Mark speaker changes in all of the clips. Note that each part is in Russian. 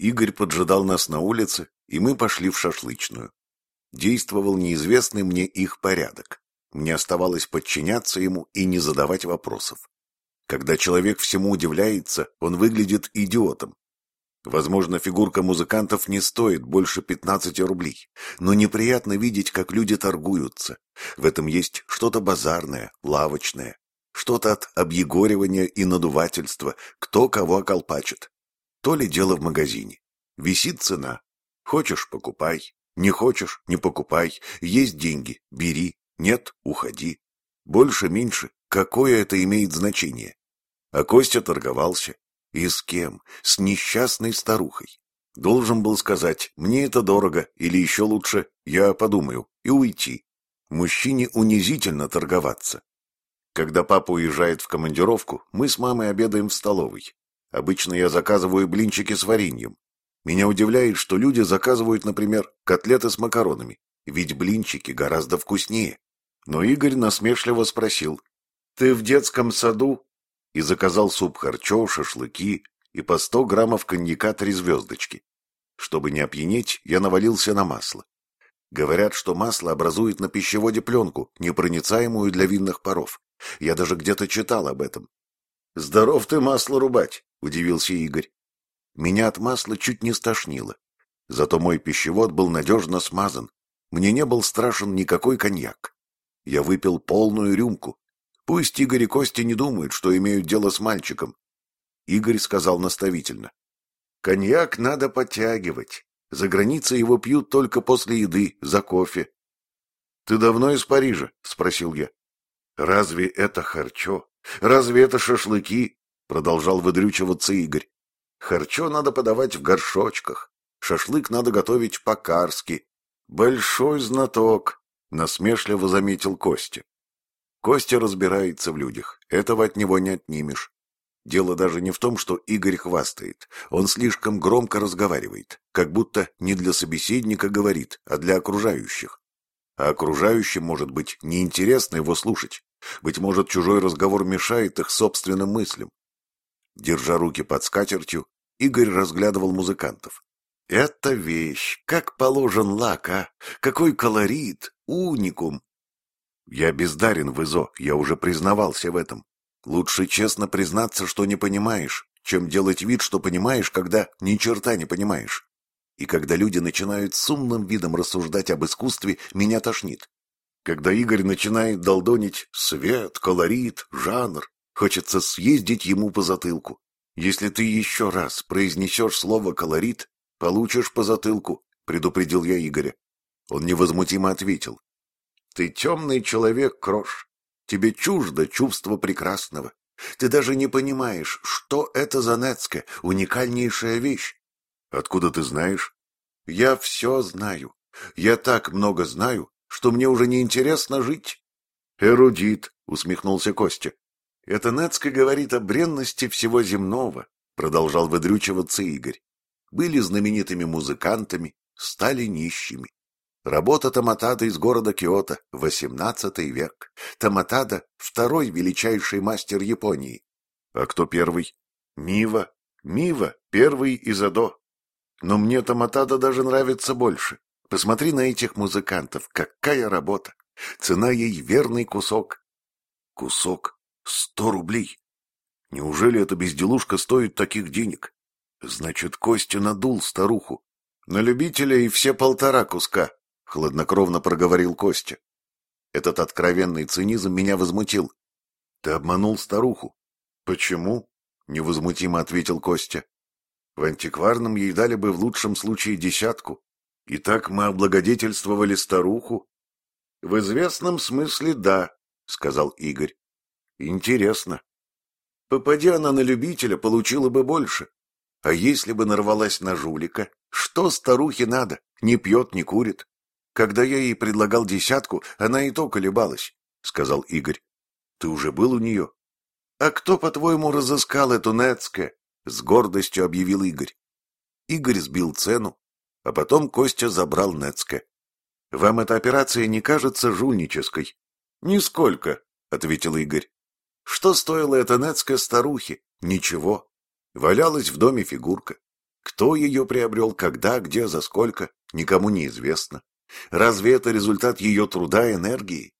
Speaker 1: Игорь поджидал нас на улице, и мы пошли в шашлычную. Действовал неизвестный мне их порядок. Мне оставалось подчиняться ему и не задавать вопросов. Когда человек всему удивляется, он выглядит идиотом. Возможно, фигурка музыкантов не стоит больше 15 рублей, но неприятно видеть, как люди торгуются. В этом есть что-то базарное, лавочное, что-то от объегоривания и надувательства, кто кого околпачит. То ли дело в магазине. Висит цена. Хочешь – покупай. Не хочешь – не покупай. Есть деньги – бери. Нет – уходи. Больше-меньше – какое это имеет значение? А Костя торговался. И с кем? С несчастной старухой. Должен был сказать, мне это дорого, или еще лучше, я подумаю, и уйти. Мужчине унизительно торговаться. Когда папа уезжает в командировку, мы с мамой обедаем в столовой. Обычно я заказываю блинчики с вареньем. Меня удивляет, что люди заказывают, например, котлеты с макаронами, ведь блинчики гораздо вкуснее. Но Игорь насмешливо спросил, «Ты в детском саду и заказал суп харчо, шашлыки и по сто граммов коньяка три звездочки. Чтобы не опьянеть, я навалился на масло. Говорят, что масло образует на пищеводе пленку, непроницаемую для винных паров. Я даже где-то читал об этом. «Здоров ты масло рубать!» — удивился Игорь. Меня от масла чуть не стошнило. Зато мой пищевод был надежно смазан. Мне не был страшен никакой коньяк. Я выпил полную рюмку, Пусть Игорь и Костя не думают, что имеют дело с мальчиком. Игорь сказал наставительно. Коньяк надо подтягивать. За границей его пьют только после еды, за кофе. — Ты давно из Парижа? — спросил я. — Разве это харчо? Разве это шашлыки? — продолжал выдрючиваться Игорь. — Харчо надо подавать в горшочках. Шашлык надо готовить по-карски. — Большой знаток, — насмешливо заметил Костя. Костя разбирается в людях, этого от него не отнимешь. Дело даже не в том, что Игорь хвастает. Он слишком громко разговаривает, как будто не для собеседника говорит, а для окружающих. А окружающим, может быть, неинтересно его слушать. Быть может, чужой разговор мешает их собственным мыслям. Держа руки под скатертью, Игорь разглядывал музыкантов. «Это вещь! Как положен лак, а! Какой колорит! Уникум! Я бездарен в ИЗО, я уже признавался в этом. Лучше честно признаться, что не понимаешь, чем делать вид, что понимаешь, когда ни черта не понимаешь. И когда люди начинают с умным видом рассуждать об искусстве, меня тошнит. Когда Игорь начинает долдонить свет, колорит, жанр, хочется съездить ему по затылку. Если ты еще раз произнесешь слово «колорит», получишь по затылку, предупредил я Игоря. Он невозмутимо ответил. Ты темный человек, Крош. Тебе чуждо чувство прекрасного. Ты даже не понимаешь, что это за Нецке, уникальнейшая вещь. Откуда ты знаешь? Я все знаю. Я так много знаю, что мне уже не интересно жить. Эрудит, усмехнулся Костя. Это Нецке говорит о бренности всего земного, продолжал выдрючиваться Игорь. Были знаменитыми музыкантами, стали нищими. Работа Таматада из города Киото, XVIII век. Таматада – второй величайший мастер Японии. А кто первый? Мива. Мива – первый из Адо. Но мне Таматада даже нравится больше. Посмотри на этих музыкантов, какая работа. Цена ей верный кусок. Кусок? Сто рублей? Неужели эта безделушка стоит таких денег? Значит, Костя надул старуху. На любителя и все полтора куска, — хладнокровно проговорил Костя. Этот откровенный цинизм меня возмутил. — Ты обманул старуху. — Почему? — невозмутимо ответил Костя. — В антикварном ей дали бы в лучшем случае десятку. И так мы облагодетельствовали старуху. — В известном смысле да, — сказал Игорь. — Интересно. Попади она на любителя, получила бы больше. А если бы нарвалась на жулика, что старухе надо? Не пьет, не курит. Когда я ей предлагал десятку, она и то колебалась, — сказал Игорь. — Ты уже был у нее? — А кто, по-твоему, разыскал эту Нецке? — с гордостью объявил Игорь. Игорь сбил цену, а потом Костя забрал Нецке. — Вам эта операция не кажется жульнической? — Нисколько, — ответил Игорь. — Что стоила эта Нецке старухе? Ничего. Валялась в доме фигурка. Кто ее приобрел, когда, где, за сколько, никому не известно. Разве это результат ее труда и энергии?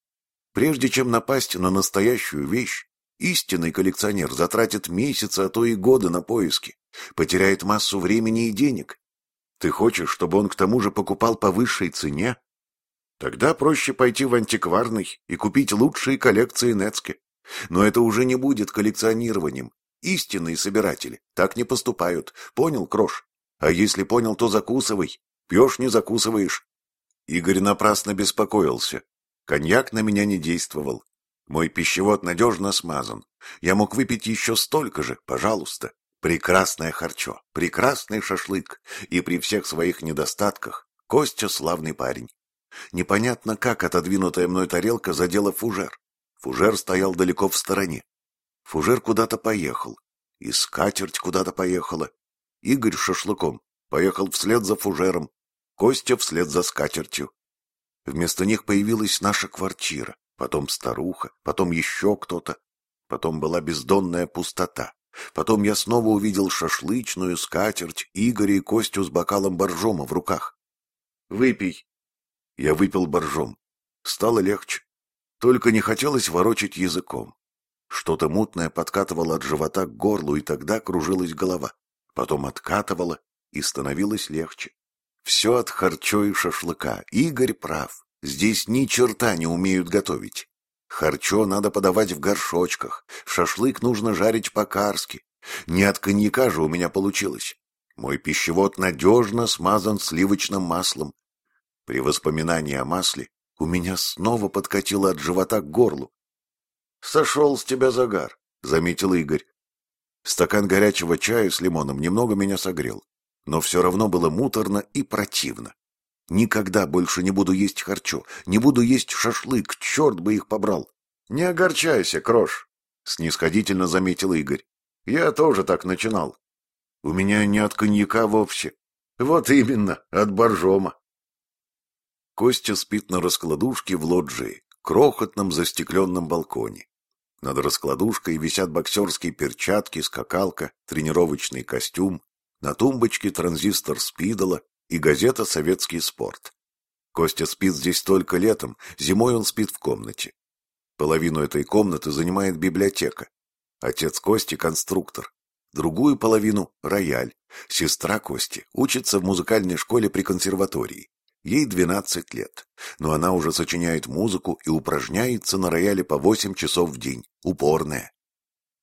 Speaker 1: Прежде чем напасть на настоящую вещь, истинный коллекционер затратит месяцы, а то и годы на поиски, потеряет массу времени и денег. Ты хочешь, чтобы он к тому же покупал по высшей цене? Тогда проще пойти в антикварный и купить лучшие коллекции Нецке. Но это уже не будет коллекционированием. Истинные собиратели так не поступают. Понял, Крош? А если понял, то закусывай. Пьешь, не закусываешь. Игорь напрасно беспокоился. Коньяк на меня не действовал. Мой пищевод надежно смазан. Я мог выпить еще столько же, пожалуйста. Прекрасное харчо, прекрасный шашлык. И при всех своих недостатках Костя славный парень. Непонятно, как отодвинутая мной тарелка задела фужер. Фужер стоял далеко в стороне. Фужер куда-то поехал. И скатерть куда-то поехала. Игорь шашлыком поехал вслед за фужером. Костя вслед за скатертью. Вместо них появилась наша квартира, потом старуха, потом еще кто-то. Потом была бездонная пустота. Потом я снова увидел шашлычную скатерть Игоря и Костю с бокалом боржома в руках. «Выпей». Я выпил боржом. Стало легче. Только не хотелось ворочать языком. Что-то мутное подкатывало от живота к горлу, и тогда кружилась голова. Потом откатывало, и становилось легче. Все от харчо и шашлыка. Игорь прав. Здесь ни черта не умеют готовить. Харчо надо подавать в горшочках, шашлык нужно жарить по-карски. Не от коньяка же у меня получилось. Мой пищевод надежно смазан сливочным маслом. При воспоминании о масле у меня снова подкатило от живота к горлу. — Сошел с тебя загар, — заметил Игорь. Стакан горячего чая с лимоном немного меня согрел, но все равно было муторно и противно. Никогда больше не буду есть харчо, не буду есть шашлык, черт бы их побрал. Не огорчайся, Крош, — снисходительно заметил Игорь. Я тоже так начинал. У меня не от коньяка вовсе. Вот именно, от боржома. Костя спит на раскладушке в лоджии, крохотном застекленном балконе. Над раскладушкой висят боксерские перчатки, скакалка, тренировочный костюм, на тумбочке транзистор спидола, и газета «Советский спорт». Костя спит здесь только летом, зимой он спит в комнате. Половину этой комнаты занимает библиотека. Отец Кости – конструктор. Другую половину – рояль. Сестра Кости учится в музыкальной школе при консерватории. Ей 12 лет, но она уже сочиняет музыку и упражняется на рояле по 8 часов в день. Упорная.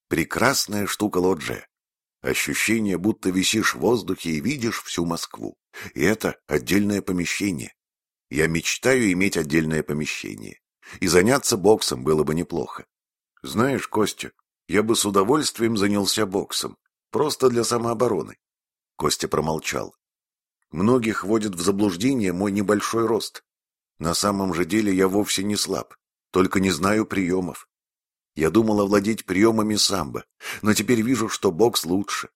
Speaker 1: Прекрасная штука лоджия. Ощущение, будто висишь в воздухе и видишь всю Москву. И это отдельное помещение. Я мечтаю иметь отдельное помещение. И заняться боксом было бы неплохо. Знаешь, Костя, я бы с удовольствием занялся боксом. Просто для самообороны. Костя промолчал. Многих вводит в заблуждение мой небольшой рост. На самом же деле я вовсе не слаб, только не знаю приемов. Я думал овладеть приемами самбо, но теперь вижу, что бокс лучше.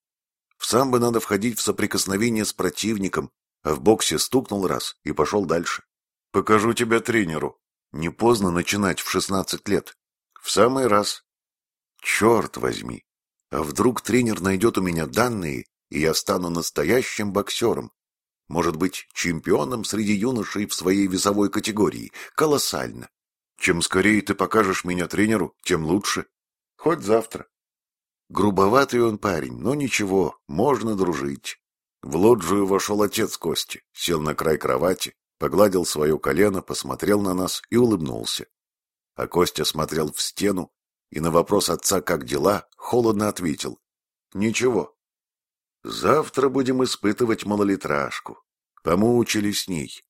Speaker 1: В самбо надо входить в соприкосновение с противником, а в боксе стукнул раз и пошел дальше. Покажу тебя тренеру. Не поздно начинать в шестнадцать лет. В самый раз. Черт возьми. А вдруг тренер найдет у меня данные, и я стану настоящим боксером? Может быть, чемпионом среди юношей в своей весовой категории. Колоссально. Чем скорее ты покажешь меня тренеру, тем лучше. Хоть завтра. Грубоватый он парень, но ничего, можно дружить. В лоджию вошел отец Кости, сел на край кровати, погладил свое колено, посмотрел на нас и улыбнулся. А Костя смотрел в стену и на вопрос отца «как дела?» холодно ответил. «Ничего. Завтра будем испытывать малолитражку. Помучились с ней».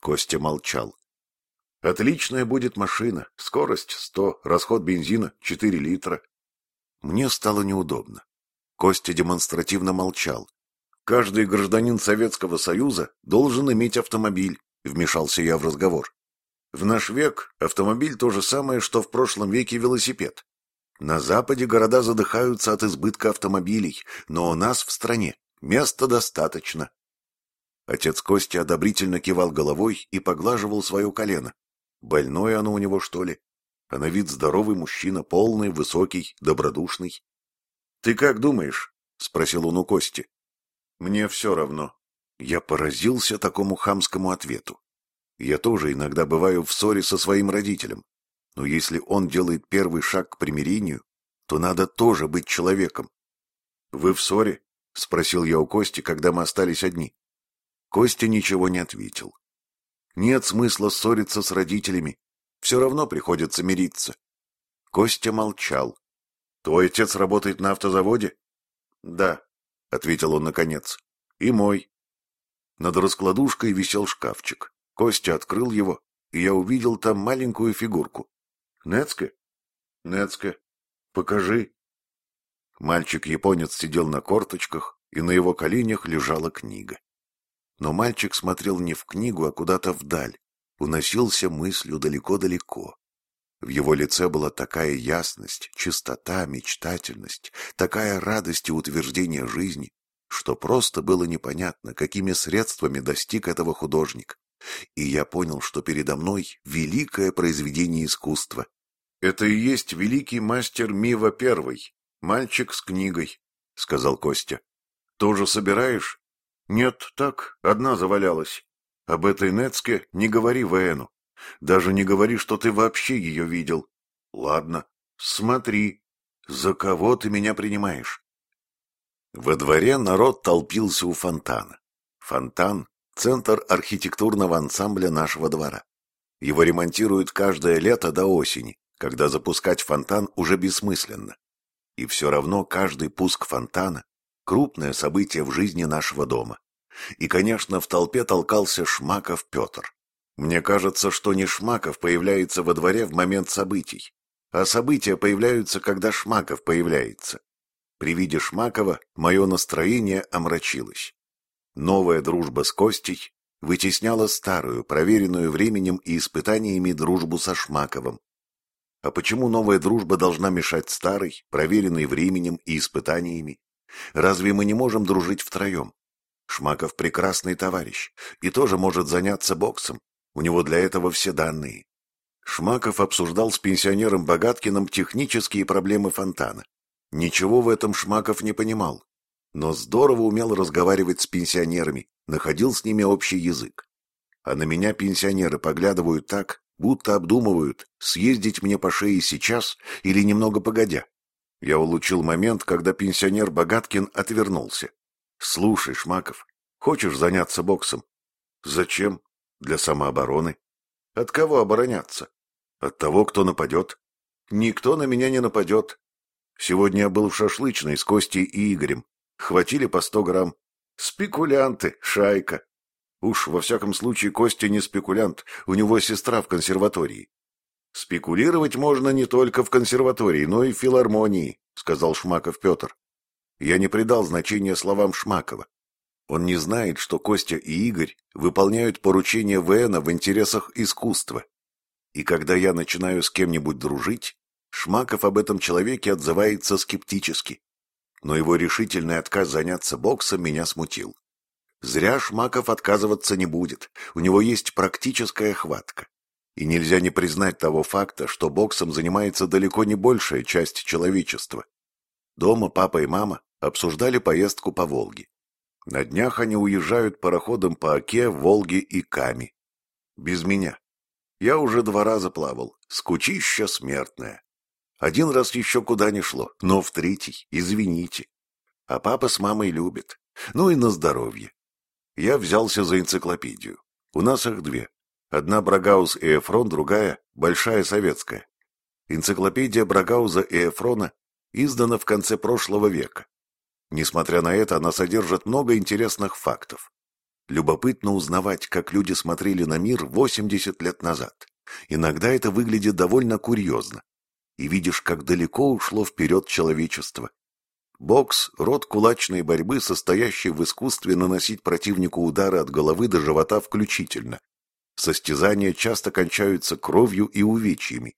Speaker 1: Костя молчал. «Отличная будет машина. Скорость сто, расход бензина четыре литра. Мне стало неудобно. Костя демонстративно молчал. «Каждый гражданин Советского Союза должен иметь автомобиль», — вмешался я в разговор. «В наш век автомобиль то же самое, что в прошлом веке велосипед. На Западе города задыхаются от избытка автомобилей, но у нас в стране места достаточно». Отец Костя одобрительно кивал головой и поглаживал свое колено. Больное оно у него, что ли? а на вид здоровый мужчина, полный, высокий, добродушный. — Ты как думаешь? — спросил он у Кости. — Мне все равно. Я поразился такому хамскому ответу. Я тоже иногда бываю в ссоре со своим родителем. Но если он делает первый шаг к примирению, то надо тоже быть человеком. «Вы в ссоре?» — спросил я у Кости, когда мы остались одни. Костя ничего не ответил. Нет смысла ссориться с родителями. Все равно приходится мириться. Костя молчал. «Твой отец работает на автозаводе?» «Да», — ответил он наконец. «И мой». Над раскладушкой висел шкафчик. Костя открыл его, и я увидел там маленькую фигурку. «Нецке?» «Нецке. Покажи». Мальчик-японец сидел на корточках, и на его коленях лежала книга. Но мальчик смотрел не в книгу, а куда-то вдаль, уносился мыслью далеко-далеко. В его лице была такая ясность, чистота, мечтательность, такая радость и утверждение жизни, что просто было непонятно, какими средствами достиг этого художник. И я понял, что передо мной великое произведение искусства. Это и есть великий мастер Мива Первый, мальчик с книгой, — сказал Костя. Тоже собираешь? Нет, так, одна завалялась. Об этой Нецке не говори Вэну. Даже не говори, что ты вообще ее видел. Ладно, смотри, за кого ты меня принимаешь? Во дворе народ толпился у фонтана. Фонтан — центр архитектурного ансамбля нашего двора. Его ремонтируют каждое лето до осени, когда запускать фонтан уже бессмысленно. И все равно каждый пуск фонтана — крупное событие в жизни нашего дома. И, конечно, в толпе толкался Шмаков Петр. Мне кажется, что не Шмаков появляется во дворе в момент событий, а события появляются, когда Шмаков появляется. При виде Шмакова мое настроение омрачилось. Новая дружба с Костей вытесняла старую, проверенную временем и испытаниями дружбу со Шмаковым. А почему новая дружба должна мешать старой, проверенной временем и испытаниями? Разве мы не можем дружить втроем? Шмаков прекрасный товарищ и тоже может заняться боксом. У него для этого все данные. Шмаков обсуждал с пенсионером Богаткиным технические проблемы фонтана. Ничего в этом Шмаков не понимал, но здорово умел разговаривать с пенсионерами, находил с ними общий язык. А на меня пенсионеры поглядывают так, будто обдумывают, съездить мне по шее сейчас или немного погодя. Я улучил момент, когда пенсионер Богаткин отвернулся. «Слушай, Шмаков, хочешь заняться боксом?» «Зачем?» Для самообороны. От кого обороняться? От того, кто нападет. Никто на меня не нападет. Сегодня я был в шашлычной с Костей и Игорем. Хватили по сто грамм. Спекулянты, шайка. Уж, во всяком случае, Костя не спекулянт, у него сестра в консерватории. Спекулировать можно не только в консерватории, но и в филармонии, сказал Шмаков Петр. Я не придал значения словам Шмакова. Он не знает, что Костя и Игорь выполняют поручения ВНа в интересах искусства. И когда я начинаю с кем-нибудь дружить, Шмаков об этом человеке отзывается скептически. Но его решительный отказ заняться боксом меня смутил. Зря Шмаков отказываться не будет, у него есть практическая хватка. И нельзя не признать того факта, что боксом занимается далеко не большая часть человечества. Дома папа и мама обсуждали поездку по Волге. На днях они уезжают пароходом по Оке, Волге и Ками. Без меня. Я уже два раза плавал. Скучища смертная. Один раз еще куда не шло, но в третий, извините. А папа с мамой любят. Ну и на здоровье. Я взялся за энциклопедию. У нас их две. Одна Брагаус и Эфрон, другая — Большая советская. Энциклопедия Брагауза и Эфрона издана в конце прошлого века. Несмотря на это, она содержит много интересных фактов. Любопытно узнавать, как люди смотрели на мир 80 лет назад. Иногда это выглядит довольно курьезно. И видишь, как далеко ушло вперед человечество. Бокс – род кулачной борьбы, состоящий в искусстве наносить противнику удары от головы до живота включительно. Состязания часто кончаются кровью и увечьями.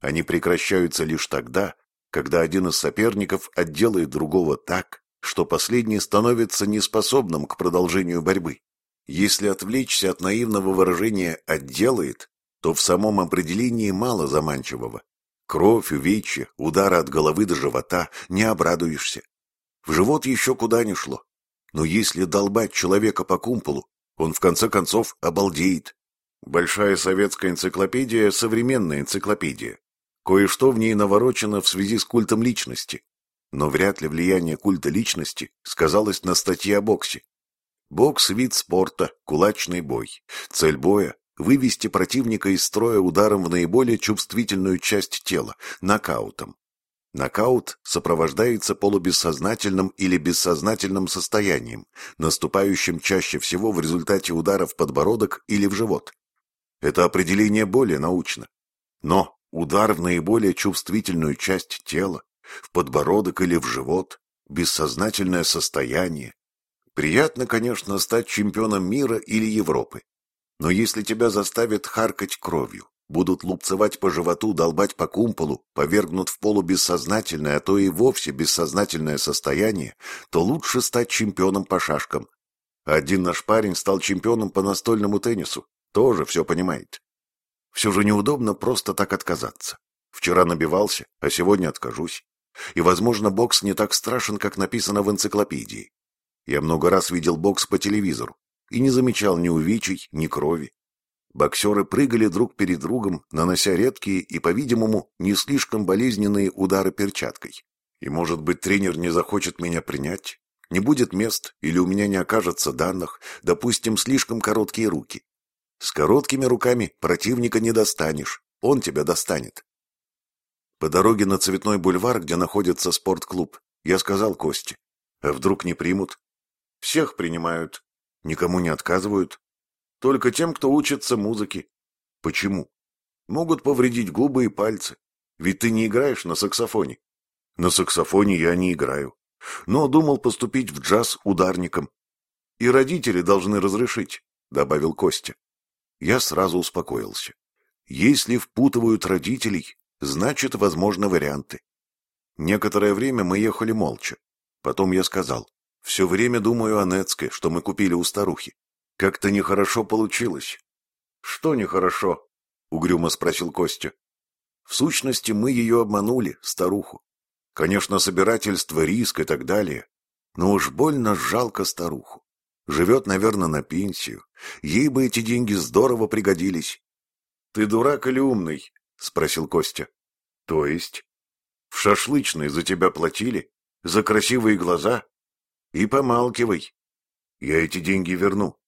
Speaker 1: Они прекращаются лишь тогда, когда один из соперников отделает другого так, что последний становится неспособным к продолжению борьбы. Если отвлечься от наивного выражения «отделает», то в самом определении мало заманчивого. Кровь, увечья, удары от головы до живота – не обрадуешься. В живот еще куда ни шло. Но если долбать человека по кумполу, он в конце концов обалдеет. Большая советская энциклопедия – современная энциклопедия. Кое-что в ней наворочено в связи с культом личности. Но вряд ли влияние культа личности сказалось на статье о боксе. Бокс – вид спорта, кулачный бой. Цель боя – вывести противника из строя ударом в наиболее чувствительную часть тела – нокаутом. Нокаут сопровождается полубессознательным или бессознательным состоянием, наступающим чаще всего в результате удара в подбородок или в живот. Это определение более научно. Но удар в наиболее чувствительную часть тела, в подбородок или в живот, бессознательное состояние. Приятно, конечно, стать чемпионом мира или Европы. Но если тебя заставят харкать кровью, будут лупцевать по животу, долбать по кумполу, повергнут в полубессознательное, а то и вовсе бессознательное состояние, то лучше стать чемпионом по шашкам. Один наш парень стал чемпионом по настольному теннису, тоже все понимает. Все же неудобно просто так отказаться. Вчера набивался, а сегодня откажусь. И, возможно, бокс не так страшен, как написано в энциклопедии. Я много раз видел бокс по телевизору и не замечал ни увечий, ни крови. Боксеры прыгали друг перед другом, нанося редкие и, по-видимому, не слишком болезненные удары перчаткой. И, может быть, тренер не захочет меня принять? Не будет мест или у меня не окажется данных, допустим, слишком короткие руки. С короткими руками противника не достанешь, он тебя достанет. По дороге на Цветной бульвар, где находится спортклуб, я сказал Косте, а вдруг не примут? Всех принимают, никому не отказывают, только тем, кто учится музыке. Почему? Могут повредить губы и пальцы. Ведь ты не играешь на саксофоне. На саксофоне я не играю. Но думал поступить в джаз ударником. И родители должны разрешить, добавил Костя. Я сразу успокоился. Если впутывают родителей, значит, возможны варианты. Некоторое время мы ехали молча. Потом я сказал, все время думаю о Нецке, что мы купили у старухи. Как-то нехорошо получилось. Что нехорошо? Угрюмо спросил Костя. В сущности, мы ее обманули, старуху. Конечно, собирательство, риск и так далее. Но уж больно жалко старуху. Живет, наверное, на пенсию. Ей бы эти деньги здорово пригодились. — Ты дурак или умный? — спросил Костя. — То есть? В шашлычной за тебя платили? За красивые глаза? И помалкивай. Я эти деньги верну.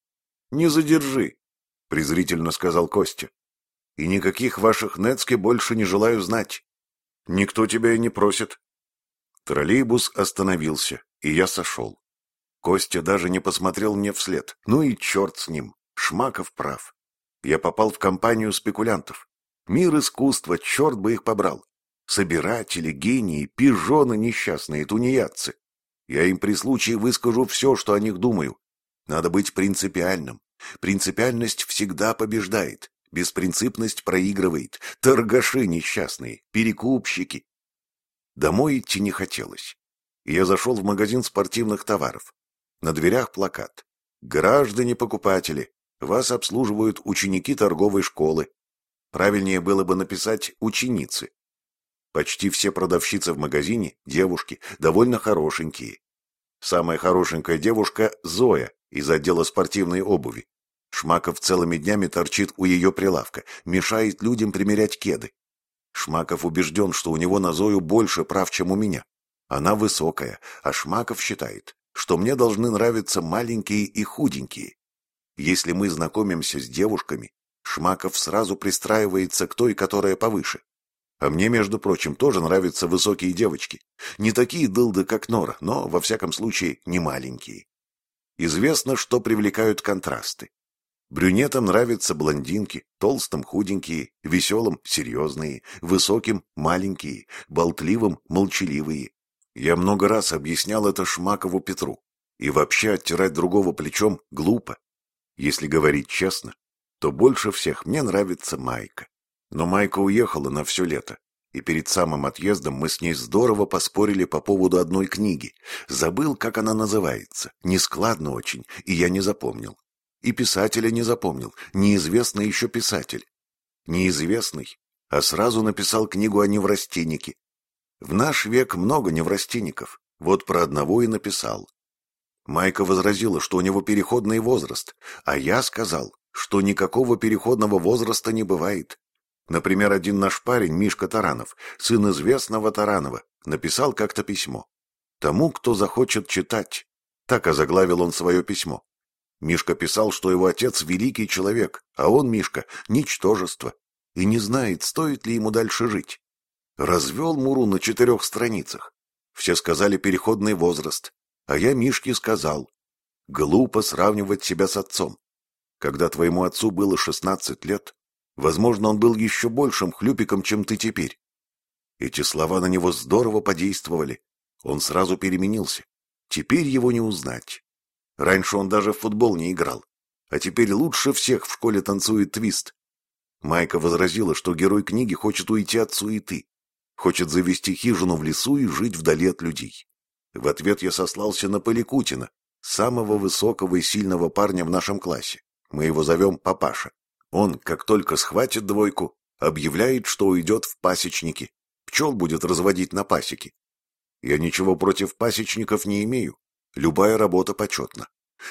Speaker 1: «Не задержи», — презрительно сказал Костя. «И никаких ваших Нецке больше не желаю знать. Никто тебя и не просит». Троллейбус остановился, и я сошел. Костя даже не посмотрел мне вслед. Ну и черт с ним, Шмаков прав. Я попал в компанию спекулянтов. Мир искусства, черт бы их побрал. Собиратели, гении, пижоны несчастные, тунеядцы. Я им при случае выскажу все, что о них думаю, надо быть принципиальным. Принципиальность всегда побеждает. Беспринципность проигрывает. Торгаши несчастные, перекупщики. Домой идти не хотелось. Я зашел в магазин спортивных товаров. На дверях плакат. «Граждане-покупатели, вас обслуживают ученики торговой школы». Правильнее было бы написать «ученицы». Почти все продавщицы в магазине, девушки, довольно хорошенькие. Самая хорошенькая девушка – Зоя, из отдела спортивной обуви. Шмаков целыми днями торчит у ее прилавка, мешает людям примерять кеды. Шмаков убежден, что у него на Зою больше прав, чем у меня. Она высокая, а Шмаков считает, что мне должны нравиться маленькие и худенькие. Если мы знакомимся с девушками, Шмаков сразу пристраивается к той, которая повыше. А мне, между прочим, тоже нравятся высокие девочки. Не такие дылды, как Нора, но, во всяком случае, не маленькие. Известно, что привлекают контрасты. Брюнетам нравятся блондинки, толстым худенькие, веселым серьезные, высоким маленькие, болтливым молчаливые. Я много раз объяснял это Шмакову Петру. И вообще оттирать другого плечом глупо. Если говорить честно, то больше всех мне нравится Майка. Но Майка уехала на все лето, и перед самым отъездом мы с ней здорово поспорили по поводу одной книги. Забыл, как она называется. Нескладно очень, и я не запомнил. И писателя не запомнил. Неизвестный еще писатель. Неизвестный, а сразу написал книгу о неврастеннике. В наш век много неврастенников. Вот про одного и написал. Майка возразила, что у него переходный возраст, а я сказал, что никакого переходного возраста не бывает. Например, один наш парень, Мишка Таранов, сын известного Таранова, написал как-то письмо. «Тому, кто захочет читать». Так озаглавил он свое письмо. Мишка писал, что его отец великий человек, а он, Мишка, ничтожество, и не знает, стоит ли ему дальше жить. Развел Муру на четырех страницах. Все сказали переходный возраст, а я Мишке сказал, глупо сравнивать себя с отцом. Когда твоему отцу было шестнадцать лет, возможно, он был еще большим хлюпиком, чем ты теперь. Эти слова на него здорово подействовали. Он сразу переменился. Теперь его не узнать. Раньше он даже в футбол не играл, а теперь лучше всех в школе танцует твист. Майка возразила, что герой книги хочет уйти от суеты, хочет завести хижину в лесу и жить вдали от людей. В ответ я сослался на Поликутина, самого высокого и сильного парня в нашем классе. Мы его зовем Папаша. Он, как только схватит двойку, объявляет, что уйдет в пасечники. Пчел будет разводить на пасеке. Я ничего против пасечников не имею. Любая работа почетна.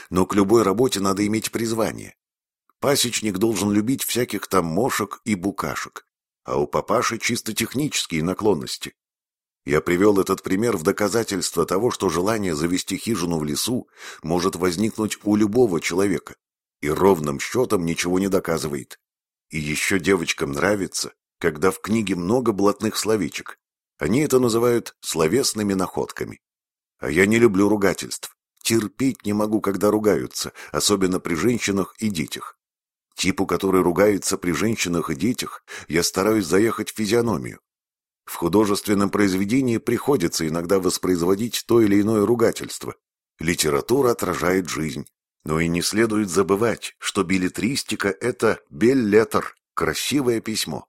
Speaker 1: Но к любой работе надо иметь призвание. Пасечник должен любить всяких там мошек и букашек, а у папаши чисто технические наклонности. Я привел этот пример в доказательство того, что желание завести хижину в лесу может возникнуть у любого человека, и ровным счетом ничего не доказывает. И еще девочкам нравится, когда в книге много блатных словечек. Они это называют словесными находками. А я не люблю ругательств. Терпеть не могу, когда ругаются, особенно при женщинах и детях. Типу, который ругается при женщинах и детях, я стараюсь заехать в физиономию. В художественном произведении приходится иногда воспроизводить то или иное ругательство. Литература отражает жизнь. Но и не следует забывать, что билетристика — это беллетер, красивое письмо.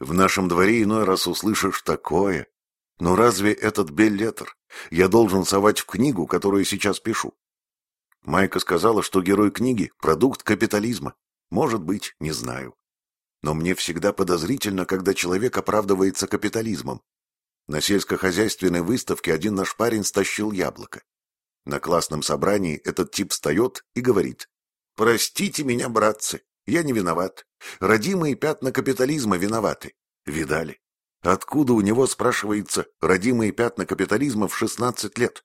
Speaker 1: В нашем дворе иной раз услышишь такое. Но разве этот беллетер я должен совать в книгу, которую сейчас пишу? Майка сказала, что герой книги — продукт капитализма. Может быть, не знаю. Но мне всегда подозрительно, когда человек оправдывается капитализмом. На сельскохозяйственной выставке один наш парень стащил яблоко. На классном собрании этот тип встает и говорит. «Простите меня, братцы, я не виноват. Родимые пятна капитализма виноваты. Видали? Откуда у него, спрашивается, родимые пятна капитализма в 16 лет?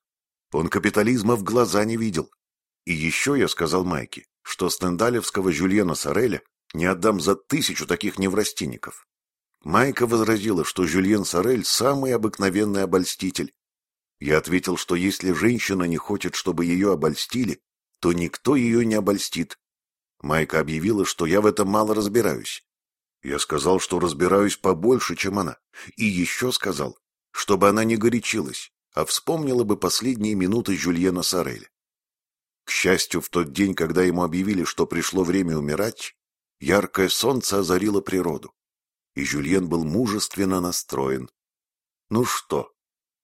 Speaker 1: Он капитализма в глаза не видел. И еще я сказал Майке, что стендалевского Жюльена Сореля не отдам за тысячу таких неврастенников. Майка возразила, что Жюльен Сорель – самый обыкновенный обольститель. Я ответил, что если женщина не хочет, чтобы ее обольстили, то никто ее не обольстит. Майка объявила, что я в этом мало разбираюсь. Я сказал, что разбираюсь побольше, чем она, и еще сказал, чтобы она не горячилась, а вспомнила бы последние минуты Жюльена Сореля. К счастью, в тот день, когда ему объявили, что пришло время умирать, яркое солнце озарило природу, и Жюльен был мужественно настроен. «Ну что,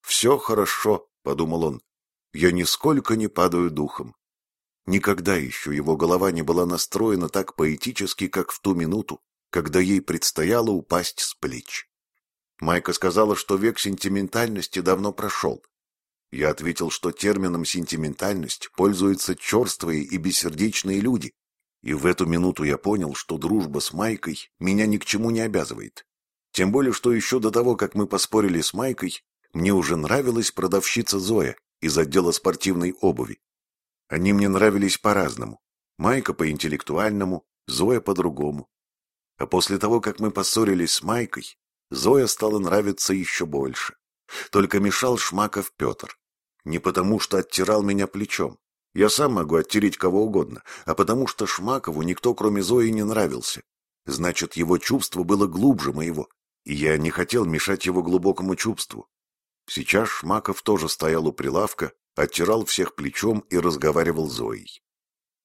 Speaker 1: все хорошо», — подумал он, — «я нисколько не падаю духом». Никогда еще его голова не была настроена так поэтически, как в ту минуту, когда ей предстояло упасть с плеч. Майка сказала, что век сентиментальности давно прошел. Я ответил, что термином «сентиментальность» пользуются черствые и бессердечные люди, и в эту минуту я понял, что дружба с Майкой меня ни к чему не обязывает. Тем более, что еще до того, как мы поспорили с Майкой, мне уже нравилась продавщица Зоя из отдела спортивной обуви. Они мне нравились по-разному. Майка по-интеллектуальному, Зоя по-другому. А после того, как мы поссорились с Майкой, Зоя стала нравиться еще больше. Только мешал Шмаков Петр. Не потому, что оттирал меня плечом. Я сам могу оттереть кого угодно, а потому что Шмакову никто, кроме Зои, не нравился. Значит, его чувство было глубже моего, и я не хотел мешать его глубокому чувству. Сейчас Шмаков тоже стоял у прилавка, оттирал всех плечом и разговаривал с Зоей.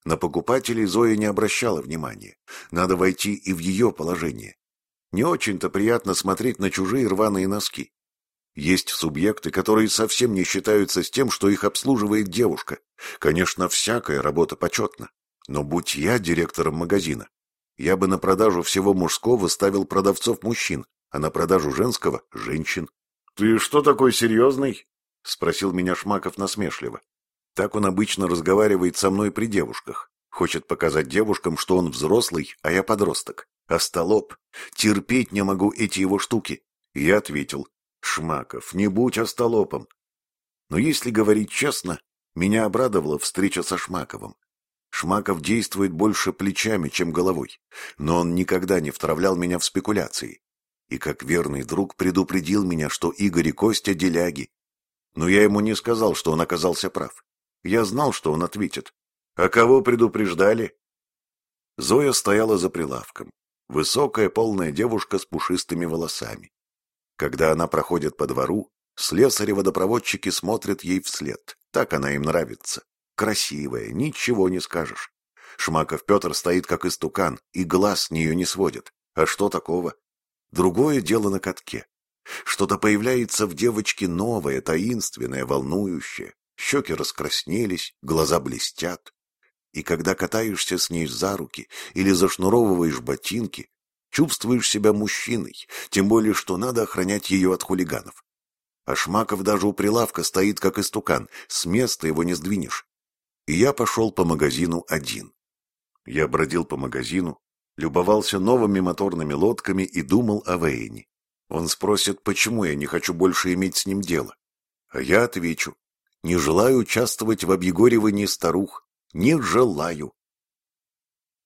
Speaker 1: На покупателей Зоя не обращала внимания. Надо войти и в ее положение. Не очень-то приятно смотреть на чужие рваные носки. Есть субъекты, которые совсем не считаются с тем, что их обслуживает девушка. Конечно, всякая работа почетна. Но будь я директором магазина, я бы на продажу всего мужского ставил продавцов мужчин, а на продажу женского – женщин. — Ты что такой серьезный? — спросил меня Шмаков насмешливо. Так он обычно разговаривает со мной при девушках. Хочет показать девушкам, что он взрослый, а я подросток. Остолоп. Терпеть не могу эти его штуки. Я ответил. Шмаков, не будь остолопом. Но если говорить честно, меня обрадовала встреча со Шмаковым. Шмаков действует больше плечами, чем головой, но он никогда не втравлял меня в спекуляции. И как верный друг предупредил меня, что Игорь и Костя – деляги. Но я ему не сказал, что он оказался прав. Я знал, что он ответит. А кого предупреждали? Зоя стояла за прилавком. Высокая, полная девушка с пушистыми волосами. Когда она проходит по двору, слесари-водопроводчики смотрят ей вслед. Так она им нравится. Красивая, ничего не скажешь. Шмаков Петр стоит как истукан, и глаз с нее не сводит. А что такого? Другое дело на катке. Что-то появляется в девочке новое, таинственное, волнующее. Щеки раскраснелись, глаза блестят. И когда катаешься с ней за руки или зашнуровываешь ботинки, чувствуешь себя мужчиной, тем более, что надо охранять ее от хулиганов. А Шмаков даже у прилавка стоит, как истукан, с места его не сдвинешь. И я пошел по магазину один. Я бродил по магазину, любовался новыми моторными лодками и думал о Вейне. Он спросит, почему я не хочу больше иметь с ним дело. А я отвечу, не желаю участвовать в объегоривании старух, не желаю.